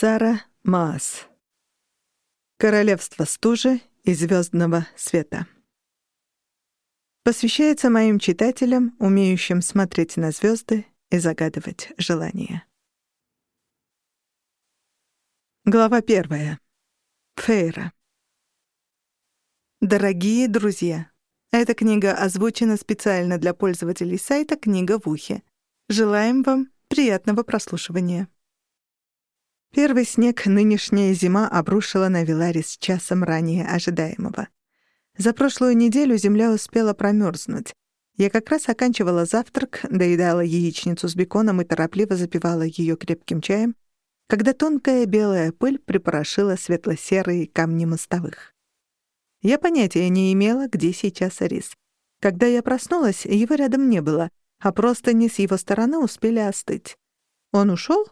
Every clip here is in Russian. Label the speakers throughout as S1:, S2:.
S1: Сара Маас. Королевство стужи и звездного света. Посвящается моим читателям, умеющим смотреть на звезды и загадывать желания. Глава первая. Фейра. Дорогие друзья, эта книга озвучена специально для пользователей сайта «Книга в ухе». Желаем вам приятного прослушивания. Первый снег нынешняя зима обрушила на Виларис часом ранее ожидаемого. За прошлую неделю земля успела промерзнуть. Я как раз оканчивала завтрак, доедала яичницу с беконом и торопливо запивала ее крепким чаем, когда тонкая белая пыль припорошила светло-серые камни мостовых. Я понятия не имела, где сейчас Арис. Когда я проснулась, его рядом не было, а просто не с его стороны успели остыть. Он ушел,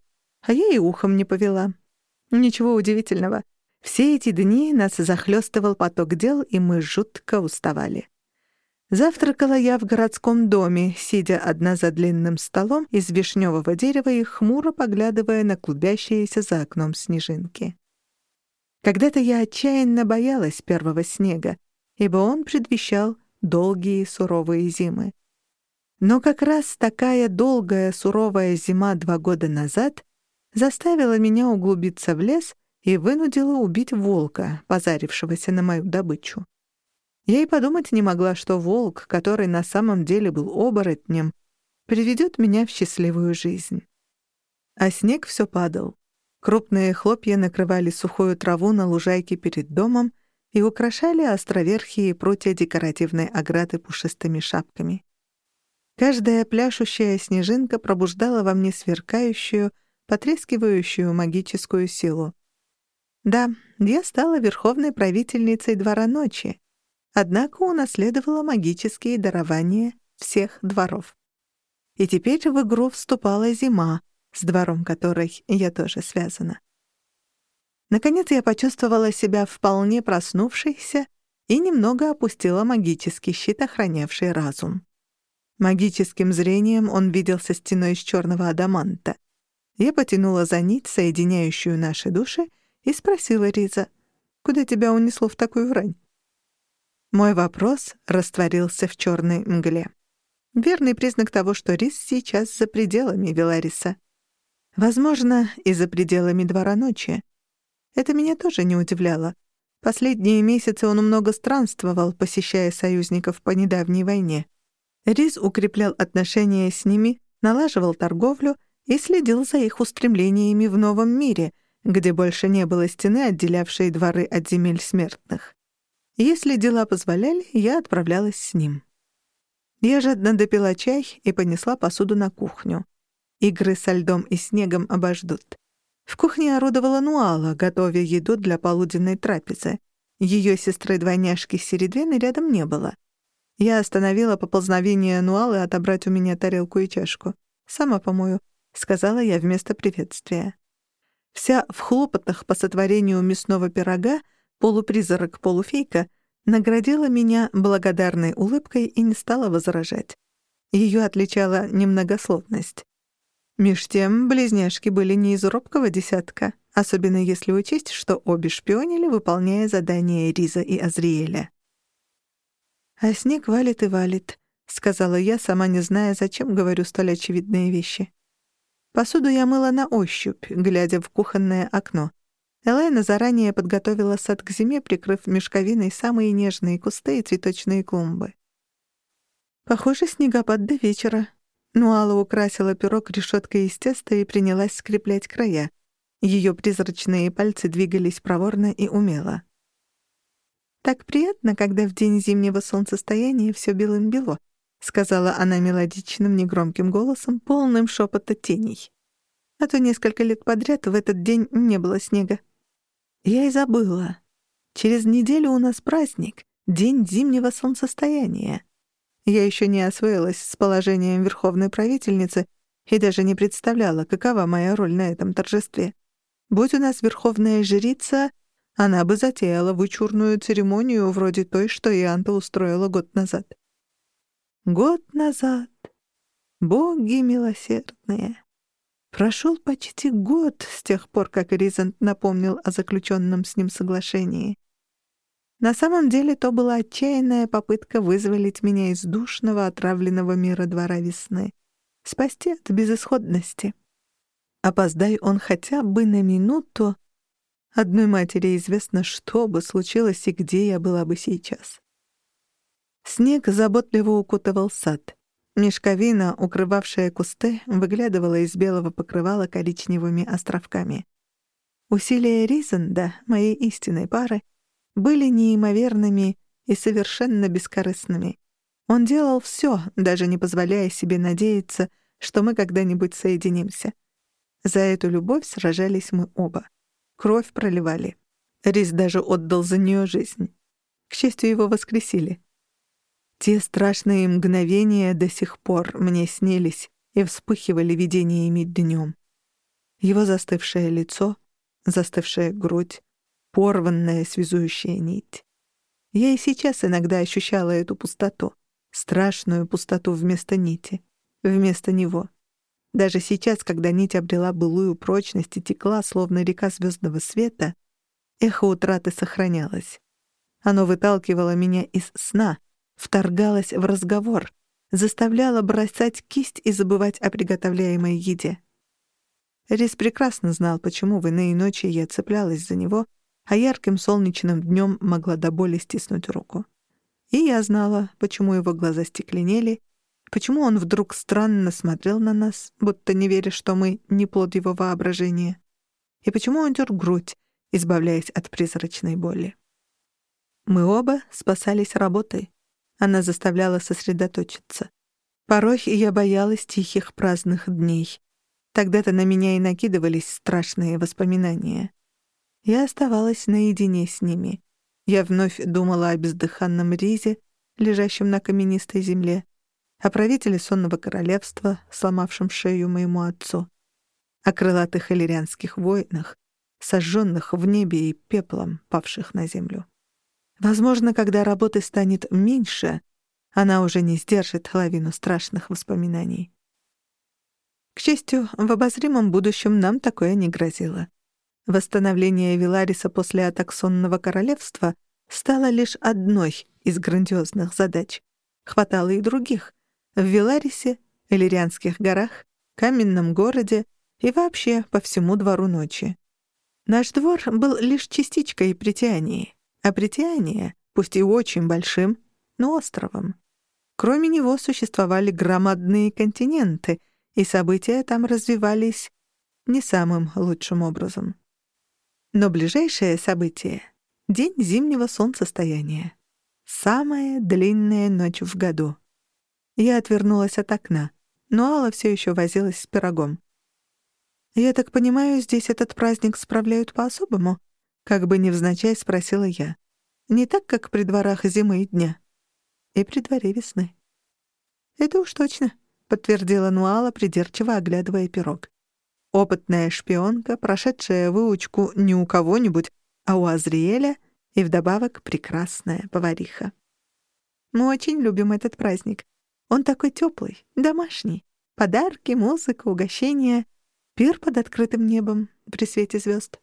S1: а я и ухом не повела. Ничего удивительного. Все эти дни нас захлестывал поток дел, и мы жутко уставали. Завтракала я в городском доме, сидя одна за длинным столом из вишневого дерева и хмуро поглядывая на клубящиеся за окном снежинки. Когда-то я отчаянно боялась первого снега, ибо он предвещал долгие суровые зимы. Но как раз такая долгая суровая зима два года назад заставила меня углубиться в лес и вынудила убить волка, позарившегося на мою добычу. Я и подумать не могла, что волк, который на самом деле был оборотнем, приведет меня в счастливую жизнь. А снег все падал. Крупные хлопья накрывали сухую траву на лужайке перед домом и украшали островерхие прутья декоративной ограды пушистыми шапками. Каждая пляшущая снежинка пробуждала во мне сверкающую, потрескивающую магическую силу. Да, я стала верховной правительницей двора ночи, однако унаследовала магические дарования всех дворов. И теперь в игру вступала зима, с двором которой я тоже связана. Наконец я почувствовала себя вполне проснувшейся и немного опустила магический щит, охранявший разум. Магическим зрением он виделся стеной из черного адаманта. Я потянула за нить, соединяющую наши души, и спросила Риза, «Куда тебя унесло в такую рань?» Мой вопрос растворился в черной мгле. Верный признак того, что Риз сейчас за пределами Велариса. Возможно, и за пределами двора ночи. Это меня тоже не удивляло. Последние месяцы он много странствовал, посещая союзников по недавней войне. Риз укреплял отношения с ними, налаживал торговлю и следил за их устремлениями в новом мире, где больше не было стены, отделявшей дворы от земель смертных. Если дела позволяли, я отправлялась с ним. Я жадно допила чай и понесла посуду на кухню. Игры со льдом и снегом обождут. В кухне орудовала Нуала, готовя еду для полуденной трапезы. Ее сестры-двойняшки Середвены рядом не было. Я остановила поползновение Нуалы отобрать у меня тарелку и чашку. «Сама помою», — сказала я вместо приветствия. Вся в хлопотах по сотворению мясного пирога, полупризрак-полуфейка, наградила меня благодарной улыбкой и не стала возражать. Ее отличала немногословность. Меж тем, близняшки были не из робкого десятка, особенно если учесть, что обе шпионили, выполняя задания Риза и Азриэля. «А снег валит и валит», — сказала я, сама не зная, зачем говорю столь очевидные вещи. Посуду я мыла на ощупь, глядя в кухонное окно. Элайна заранее подготовила сад к зиме, прикрыв мешковиной самые нежные кусты и цветочные клумбы. Похоже, снегопад до вечера. Нуала украсила пирог решеткой из теста и принялась скреплять края. Ее призрачные пальцы двигались проворно и умело. «Так приятно, когда в день зимнего солнцестояния все белым-бело», — сказала она мелодичным, негромким голосом, полным шепота теней. «А то несколько лет подряд в этот день не было снега». Я и забыла. Через неделю у нас праздник, день зимнего солнцестояния. Я еще не освоилась с положением верховной правительницы и даже не представляла, какова моя роль на этом торжестве. Будь у нас верховная жрица, она бы затеяла вычурную церемонию вроде той, что Ианта устроила год назад. Год назад. Боги милосердные. Прошел почти год с тех пор, как Ризент напомнил о заключенном с ним соглашении. На самом деле то была отчаянная попытка вызволить меня из душного, отравленного мира двора весны, спасти от безысходности. Опоздай он хотя бы на минуту, одной матери известно, что бы случилось и где я была бы сейчас. Снег заботливо укутывал сад. Мешковина, укрывавшая кусты, выглядывала из белого покрывала коричневыми островками. Усилия Ризенда, моей истинной пары, были неимоверными и совершенно бескорыстными. Он делал все, даже не позволяя себе надеяться, что мы когда-нибудь соединимся. За эту любовь сражались мы оба. Кровь проливали. Риз даже отдал за нее жизнь. К счастью, его воскресили. Те страшные мгновения до сих пор мне снились и вспыхивали видениями днем. Его застывшее лицо, застывшая грудь, порванная связующая нить. Я и сейчас иногда ощущала эту пустоту, страшную пустоту вместо нити, вместо него. Даже сейчас, когда нить обрела былую прочность и текла, словно река звездного света, эхо утраты сохранялось. Оно выталкивало меня из сна, вторгалась в разговор, заставляла бросать кисть и забывать о приготовляемой еде. Рис прекрасно знал, почему в иные ночи я цеплялась за него, а ярким солнечным днем могла до боли стиснуть руку. И я знала, почему его глаза стекленели, почему он вдруг странно смотрел на нас, будто не веря, что мы не плод его воображения, и почему он тер грудь, избавляясь от призрачной боли. Мы оба спасались работой. Она заставляла сосредоточиться. Порой я боялась тихих праздных дней. Тогда-то на меня и накидывались страшные воспоминания. Я оставалась наедине с ними. Я вновь думала о бездыханном Ризе, лежащем на каменистой земле, о правителе сонного королевства, сломавшем шею моему отцу, о крылатых иллирианских воинах, сожженных в небе и пеплом, павших на землю. Возможно, когда работы станет меньше, она уже не сдержит лавину страшных воспоминаний. К счастью, в обозримом будущем нам такое не грозило. Восстановление Вилариса после атак Сонного Королевства стало лишь одной из грандиозных задач. Хватало и других. В Виларисе, Элирианских горах, Каменном городе и вообще по всему двору ночи. Наш двор был лишь частичкой притянии а притяние, пусть и очень большим, но островом. Кроме него существовали громадные континенты, и события там развивались не самым лучшим образом. Но ближайшее событие — день зимнего солнцестояния. Самая длинная ночь в году. Я отвернулась от окна, но Алла все еще возилась с пирогом. «Я так понимаю, здесь этот праздник справляют по-особому?» Как бы невзначай спросила я. Не так, как при дворах зимы и дня. И при дворе весны. «Это уж точно», — подтвердила Нуала, придирчиво оглядывая пирог. Опытная шпионка, прошедшая выучку не у кого-нибудь, а у Азриэля, и вдобавок прекрасная повариха. Мы очень любим этот праздник. Он такой теплый, домашний. Подарки, музыка, угощения, пир под открытым небом при свете звезд.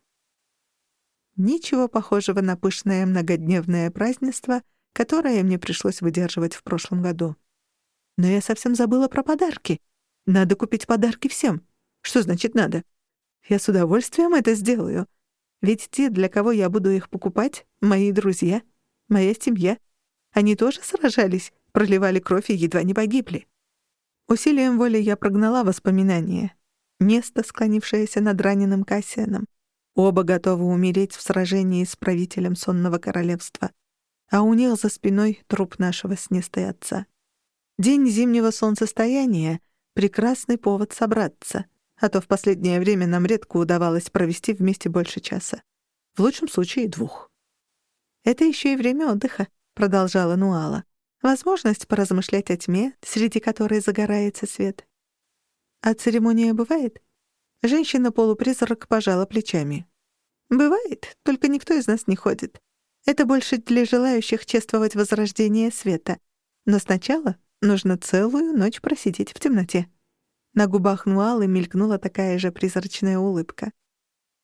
S1: Ничего похожего на пышное многодневное празднество, которое мне пришлось выдерживать в прошлом году. Но я совсем забыла про подарки. Надо купить подарки всем. Что значит «надо»? Я с удовольствием это сделаю. Ведь те, для кого я буду их покупать, мои друзья, моя семья, они тоже сражались, проливали кровь и едва не погибли. Усилием воли я прогнала воспоминания. Место, склонившееся над раненым Кассианом, Оба готовы умереть в сражении с правителем сонного королевства, а у них за спиной труп нашего с отца. День зимнего солнцестояния — прекрасный повод собраться, а то в последнее время нам редко удавалось провести вместе больше часа. В лучшем случае двух. «Это еще и время отдыха», — продолжала Нуала. «Возможность поразмышлять о тьме, среди которой загорается свет». «А церемония бывает?» Женщина-полупризрак пожала плечами. «Бывает, только никто из нас не ходит. Это больше для желающих чествовать возрождение света. Но сначала нужно целую ночь просидеть в темноте». На губах Нуалы мелькнула такая же призрачная улыбка.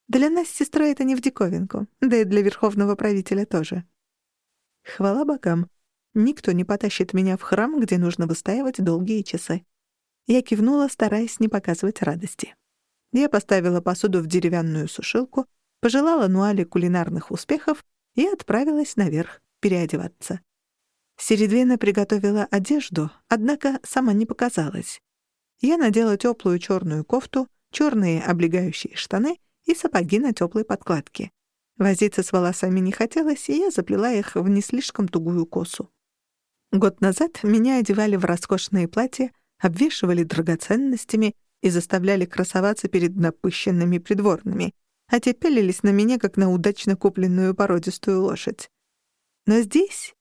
S1: Для нас с сестрой это не в диковинку, да и для верховного правителя тоже. Хвала богам, никто не потащит меня в храм, где нужно выстаивать долгие часы. Я кивнула, стараясь не показывать радости. Я поставила посуду в деревянную сушилку, пожелала Нуале кулинарных успехов и отправилась наверх переодеваться. Середвина приготовила одежду, однако сама не показалась. Я надела теплую черную кофту, черные облегающие штаны и сапоги на теплой подкладке. Возиться с волосами не хотелось, и я заплела их в не слишком тугую косу. Год назад меня одевали в роскошные платья, обвешивали драгоценностями и заставляли красоваться перед напыщенными придворными, а те пялились на меня, как на удачно купленную породистую лошадь. Но здесь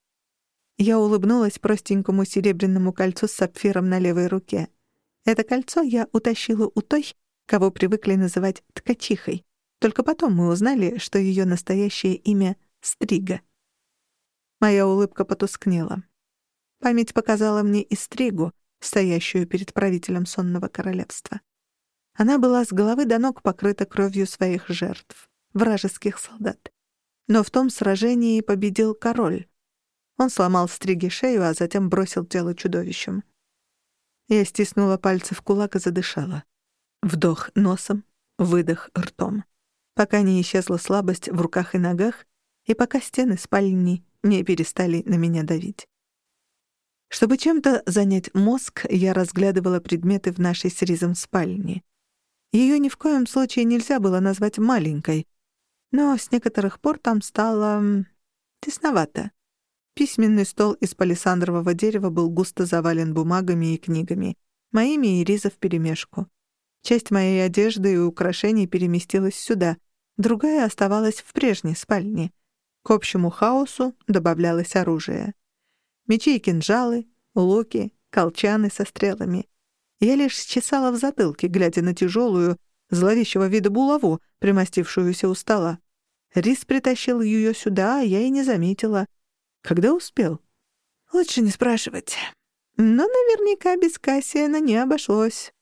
S1: я улыбнулась простенькому серебряному кольцу с сапфиром на левой руке. Это кольцо я утащила у той, кого привыкли называть ткачихой. Только потом мы узнали, что ее настоящее имя — Стрига. Моя улыбка потускнела. Память показала мне и Стригу, стоящую перед правителем сонного королевства. Она была с головы до ног покрыта кровью своих жертв, вражеских солдат. Но в том сражении победил король. Он сломал Стриге шею, а затем бросил тело чудовищем. Я стиснула пальцы в кулак и задышала. Вдох носом, выдох ртом. Пока не исчезла слабость в руках и ногах, и пока стены спальни не перестали на меня давить. Чтобы чем-то занять мозг, я разглядывала предметы в нашей с Ризом спальне. Ее ни в коем случае нельзя было назвать маленькой, но с некоторых пор там стало... тесновато. Письменный стол из палисандрового дерева был густо завален бумагами и книгами, моими и Риза вперемешку. Часть моей одежды и украшений переместилась сюда, другая оставалась в прежней спальне. К общему хаосу добавлялось оружие. Мечи и кинжалы, луки, колчаны со стрелами. Я лишь чесала в затылке, глядя на тяжелую, зловещего вида булаву, примостившуюся у стола. Рис притащил ее сюда, а я и не заметила — когда успел? Лучше не спрашивать. Но наверняка без Кассиана не обошлось.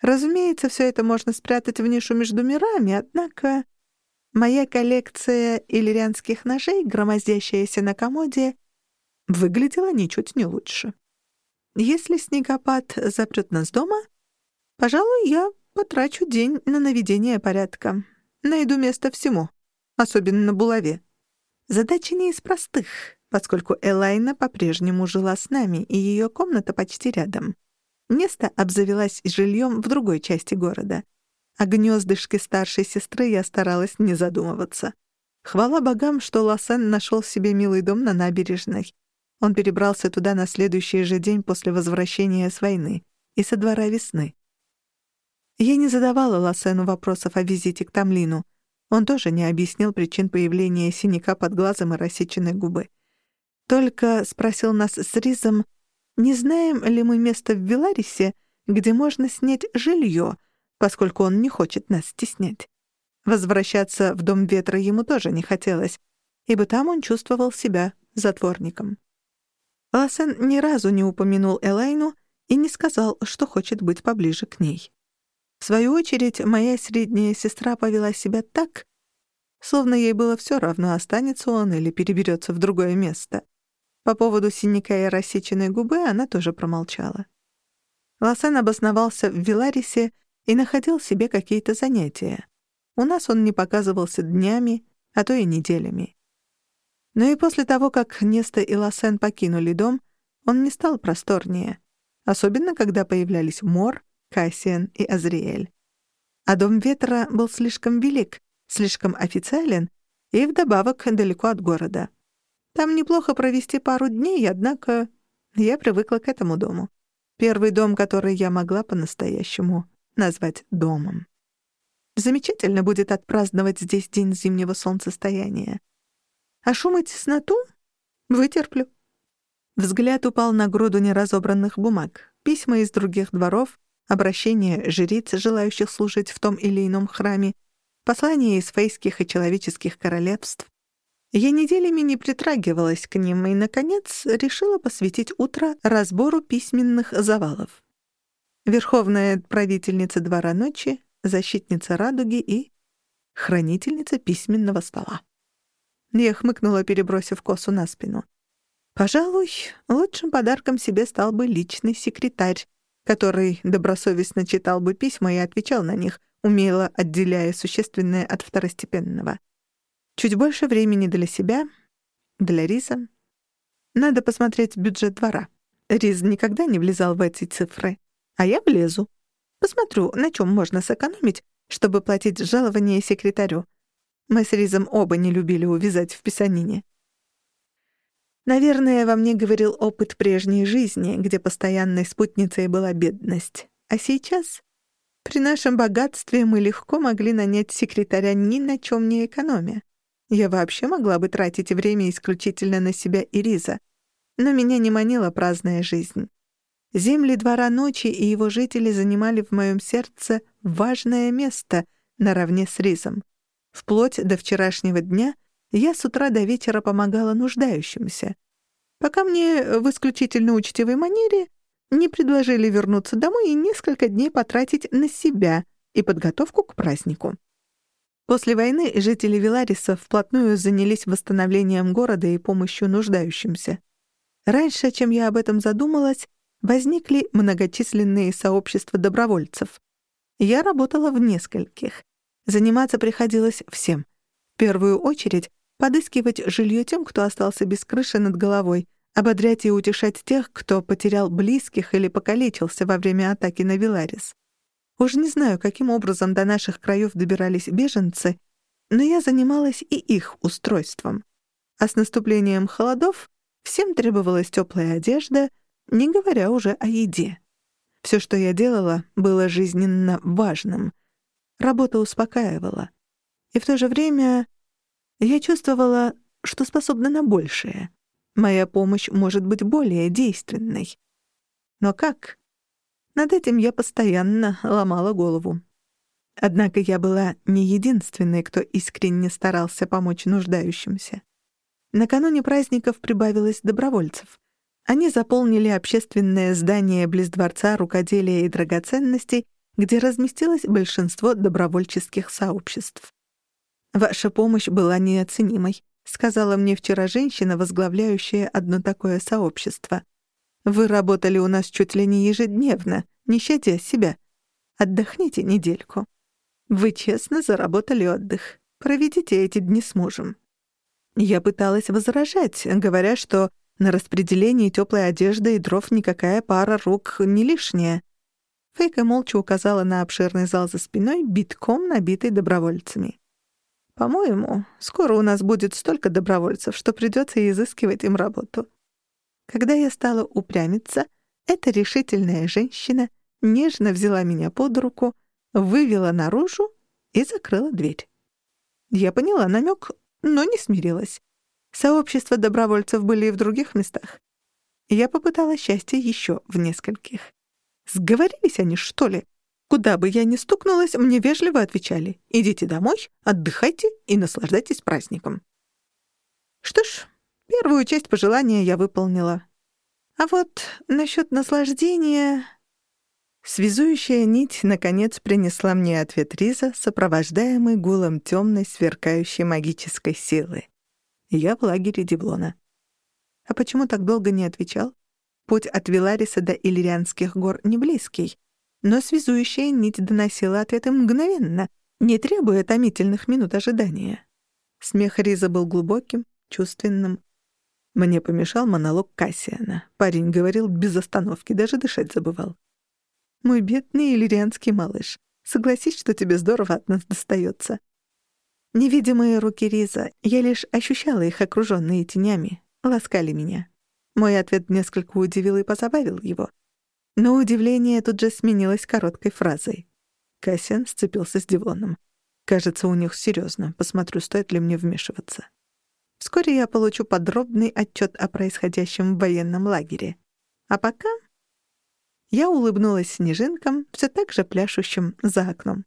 S1: Разумеется, все это можно спрятать в нишу между мирами, однако моя коллекция иллирианских ножей, громоздящаяся на комоде, выглядела ничуть не лучше. Если снегопад запрет нас дома, пожалуй, я потрачу день на наведение порядка. Найду место всему, особенно на булаве. Задача не из простых, поскольку Элайна по-прежнему жила с нами, и ее комната почти рядом. Место обзавелась жильем в другой части города. О гнездышке старшей сестры я старалась не задумываться. Хвала богам, что Лосен нашел себе милый дом на набережной. Он перебрался туда на следующий же день после возвращения с войны и со двора весны. Я не задавала Лосену вопросов о визите к Тамлину. Он тоже не объяснил причин появления синяка под глазом и рассеченной губы. Только спросил нас с Ризом, не знаем ли мы место в Веларисе, где можно снять жилье, поскольку он не хочет нас стеснять. Возвращаться в Дом Ветра ему тоже не хотелось, ибо там он чувствовал себя затворником. Лассен ни разу не упомянул Элайну и не сказал, что хочет быть поближе к ней. В свою очередь, моя средняя сестра повела себя так, словно ей было все равно, останется он или переберется в другое место. По поводу синяка и рассеченной губы она тоже промолчала. Лосен обосновался в Виларисе и находил себе какие-то занятия. У нас он не показывался днями, а то и неделями. Но и после того, как Неста и Лосен покинули дом, он не стал просторнее, особенно когда появлялись Мор Кассиан и Азриэль. А Дом Ветра был слишком велик, слишком официален и вдобавок далеко от города. Там неплохо провести пару дней, однако я привыкла к этому дому. Первый дом, который я могла по-настоящему назвать домом. Замечательно будет отпраздновать здесь день зимнего солнцестояния. А шум и тесноту вытерплю. Взгляд упал на груду неразобранных бумаг, письма из других дворов, обращения жриц, желающих служить в том или ином храме, послания из фейских и человеческих королевств. Я неделями не притрагивалась к ним и, наконец, решила посвятить утро разбору письменных завалов. верховная правительница двора ночи, защитница радуги и хранительница письменного стола. Я хмыкнула, перебросив косу на спину. Пожалуй, лучшим подарком себе стал бы личный секретарь, который добросовестно читал бы письма и отвечал на них, умело отделяя существенное от второстепенного. Чуть больше времени для себя, для Риза. Надо посмотреть бюджет двора. Риз никогда не влезал в эти цифры, а я влезу. Посмотрю, на чем можно сэкономить, чтобы платить жалование секретарю. Мы с Ризом оба не любили увязать в писанине. Наверное, во мне говорил опыт прежней жизни, где постоянной спутницей была бедность. А сейчас, при нашем богатстве, мы легко могли нанять секретаря ни на чем не экономя. Я вообще могла бы тратить время исключительно на себя и Риза. Но меня не манила праздная жизнь. Земли двора ночи и его жители занимали в моем сердце важное место наравне с Ризом. Вплоть до вчерашнего дня я с утра до вечера помогала нуждающимся. Пока мне в исключительно учтивой манере не предложили вернуться домой и несколько дней потратить на себя и подготовку к празднику. После войны жители Вилариса вплотную занялись восстановлением города и помощью нуждающимся. Раньше, чем я об этом задумалась, возникли многочисленные сообщества добровольцев. Я работала в нескольких. Заниматься приходилось всем. В первую очередь подыскивать жилье тем, кто остался без крыши над головой, ободрять и утешать тех, кто потерял близких или покалечился во время атаки на Виларис. Уж не знаю, каким образом до наших краев добирались беженцы, но я занималась и их устройством. А с наступлением холодов всем требовалась теплая одежда, не говоря уже о еде. Все, что я делала, было жизненно важным. Работа успокаивала. И в то же время я чувствовала, что способна на большее. Моя помощь может быть более действенной. Но как? Над этим я постоянно ломала голову. Однако я была не единственной, кто искренне старался помочь нуждающимся. Накануне праздников прибавилось добровольцев. Они заполнили общественное здание близ Дворца рукоделия и драгоценностей, где разместилось большинство добровольческих сообществ. «Ваша помощь была неоценимой», — сказала мне вчера женщина, возглавляющая одно такое сообщество. Вы работали у нас чуть ли не ежедневно, не щадя себя. Отдохните недельку. Вы честно заработали отдых. Проведите эти дни с мужем». Я пыталась возражать, говоря, что на распределении теплой одежды и дров никакая пара рук не лишняя. Фейка молча указала на обширный зал за спиной, битком набитый добровольцами. «По-моему, скоро у нас будет столько добровольцев, что придется изыскивать им работу. Когда я стала упрямиться, эта решительная женщина нежно взяла меня под руку, вывела наружу и закрыла дверь. Я поняла намек, но не смирилась. Сообщества добровольцев были и в других местах. Я попыталась счастье еще в нескольких. Сговорились они, что ли? Куда бы я ни стукнулась, мне вежливо отвечали «Идите домой, отдыхайте и наслаждайтесь праздником». Что ж, Первую часть пожелания я выполнила. А вот насчет наслаждения... Связующая нить, наконец, принесла мне ответ Риза, сопровождаемый гулом темной, сверкающей магической силы. Я в лагере Диблона. А почему так долго не отвечал? Путь от Вилариса до Иллирианских гор не близкий, но связующая нить доносила ответы мгновенно, не требуя томительных минут ожидания. Смех Риза был глубоким, чувственным, мне помешал монолог Кассиана. Парень говорил без остановки, даже дышать забывал. «Мой бедный иллирианский малыш, согласись, что тебе здорово от нас достается». Невидимые руки Риза, я лишь ощущала их окружённые тенями, ласкали меня. Мой ответ несколько удивил и позабавил его. Но удивление тут же сменилось короткой фразой. Кассиан сцепился с Дивоном. «Кажется, у них серьёзно. Посмотрю, стоит ли мне вмешиваться». Вскоре я получу подробный отчет о происходящем в военном лагере. А пока... Я улыбнулась снежинкам, все так же пляшущим за окном.